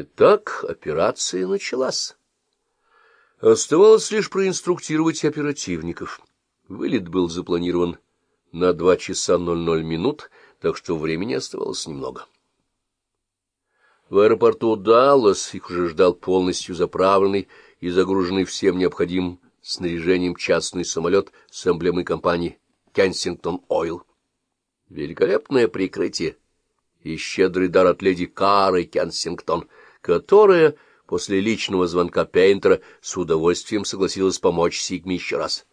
Итак, операция началась. Оставалось лишь проинструктировать оперативников. Вылет был запланирован на два часа ноль ноль минут, так что времени оставалось немного. В аэропорту Даллас их уже ждал полностью заправленный и загруженный всем необходимым снаряжением частный самолет с эмблемой компании «Кенсингтон Ойл». Великолепное прикрытие и щедрый дар от леди Кары Кенсингтон, которая после личного звонка Пейнтера с удовольствием согласилась помочь Сигме еще раз.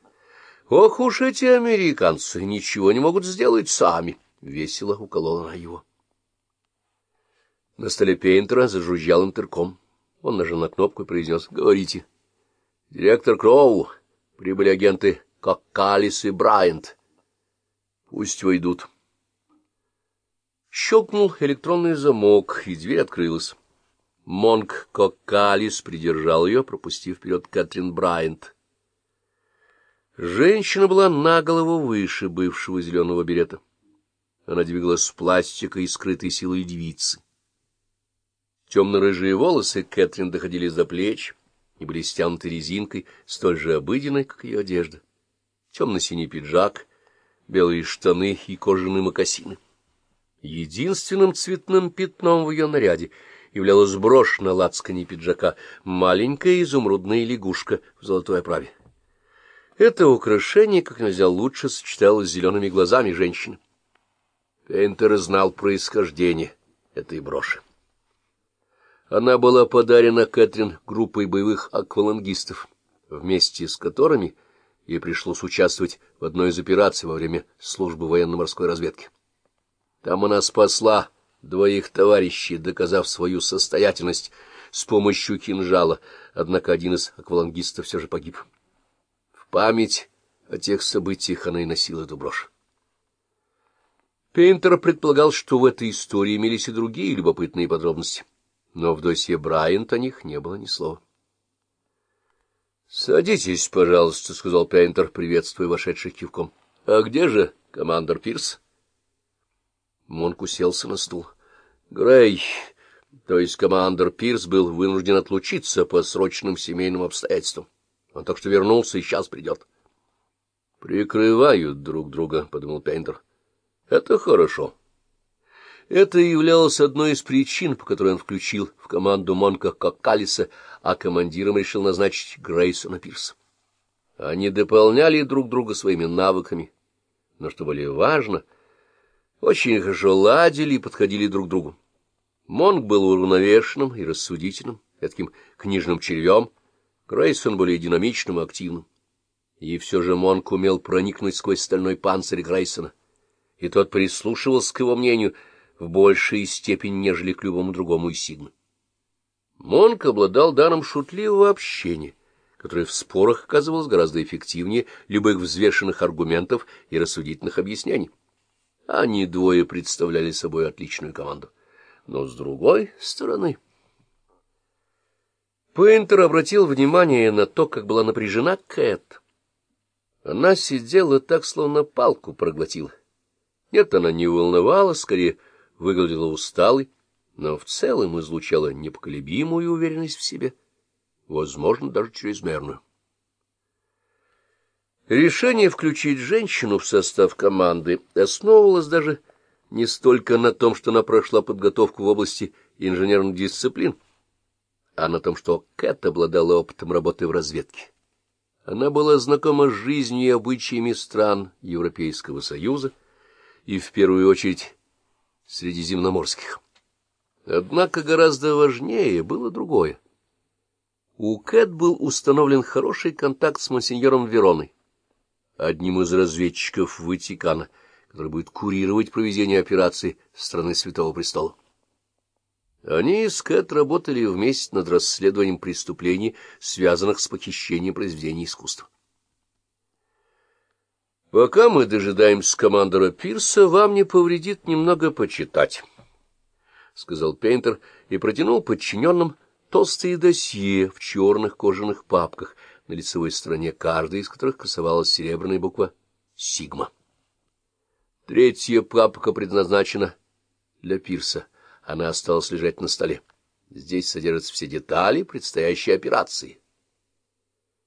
«Ох уж эти американцы, ничего не могут сделать сами!» — весело уколола она его. На столе Пейнтера зажужжал интерком. Он нажал на кнопку и произнес «Говорите». «Директор Кроу, прибыли агенты Коккалис и Брайант. Пусть войдут». Щелкнул электронный замок, и дверь открылась. Монг Коккалис придержал ее, пропустив вперед Кэтрин Брайант. Женщина была на голову выше бывшего зеленого берета. Она двигалась с пластикой и скрытой силой девицы. Темно-рыжие волосы Кэтрин доходили за плеч и были стянуты резинкой, столь же обыденной, как ее одежда. Темно-синий пиджак, белые штаны и кожаные мокасины. Единственным цветным пятном в ее наряде являлась брошь на лацкане пиджака, маленькая изумрудная лягушка в золотой оправе. Это украшение как нельзя лучше сочеталось с зелеными глазами женщины. Пейнтер знал происхождение этой броши. Она была подарена Кэтрин группой боевых аквалангистов, вместе с которыми ей пришлось участвовать в одной из операций во время службы военно-морской разведки. Там она спасла двоих товарищей, доказав свою состоятельность с помощью кинжала, однако один из аквалангистов все же погиб. В память о тех событиях она и носила эту брошь. Пейнтер предполагал, что в этой истории имелись и другие любопытные подробности, но в досье Брайант о них не было ни слова. — Садитесь, пожалуйста, — сказал Пейнтер, приветствуя вошедших кивком. — А где же командор Пирс? — Монк уселся на стул. Грей, то есть командор Пирс, был вынужден отлучиться по срочным семейным обстоятельствам. Он так что вернулся и сейчас придет. — Прикрывают друг друга, — подумал Пейнтер. — Это хорошо. Это являлось одной из причин, по которой он включил в команду Монка Коккалиса, а командиром решил назначить Грейсона Пирса. Они дополняли друг друга своими навыками, но, что более важно — очень хорошо ладили и подходили друг к другу. Монг был уравновешенным и рассудительным, таким книжным червем, Грейсон более динамичным и активным. И все же Монг умел проникнуть сквозь стальной панцирь Грейсона, и тот прислушивался к его мнению в большей степени, нежели к любому другому из Сигмы. Монк обладал даром шутливого общения, которое в спорах оказывалось гораздо эффективнее любых взвешенных аргументов и рассудительных объяснений. Они двое представляли собой отличную команду. Но с другой стороны... Пейнтер обратил внимание на то, как была напряжена Кэт. Она сидела так, словно палку проглотила. Нет, она не волновалась, скорее выглядела усталой, но в целом излучала непоколебимую уверенность в себе, возможно, даже чрезмерную. Решение включить женщину в состав команды основывалось даже не столько на том, что она прошла подготовку в области инженерных дисциплин, а на том, что Кэт обладала опытом работы в разведке. Она была знакома с жизнью и обычаями стран Европейского Союза и, в первую очередь, средиземноморских. Однако гораздо важнее было другое. У Кэт был установлен хороший контакт с монсеньором Вероной одним из разведчиков Ватикана, который будет курировать проведение операции страны Святого Престола. Они с Кэт работали вместе над расследованием преступлений, связанных с похищением произведений искусства. Пока мы дожидаемся командора Пирса, вам не повредит немного почитать, — сказал Пейнтер и протянул подчиненным толстые досье в черных кожаных папках, на лицевой стороне каждой из которых красовалась серебряная буква «Сигма». Третья папка предназначена для пирса. Она осталась лежать на столе. Здесь содержатся все детали предстоящей операции.